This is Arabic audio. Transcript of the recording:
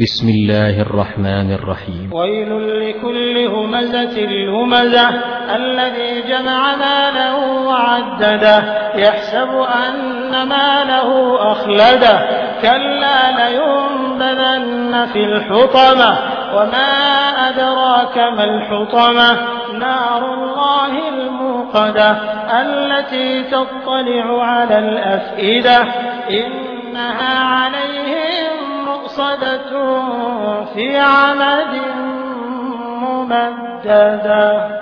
بسم الله الرحمن الرحيم. ويل لكل همزة لمزة الذي جمع ماله وعدده. يحسب أن ماله أخلده. كلا لينبذن في الحطمة. وما أدراك ما الحطمة؟ نار الله الموقدة التي تطلع على الأفئدة. إنها عليهم مؤصدة في عمد ممددة.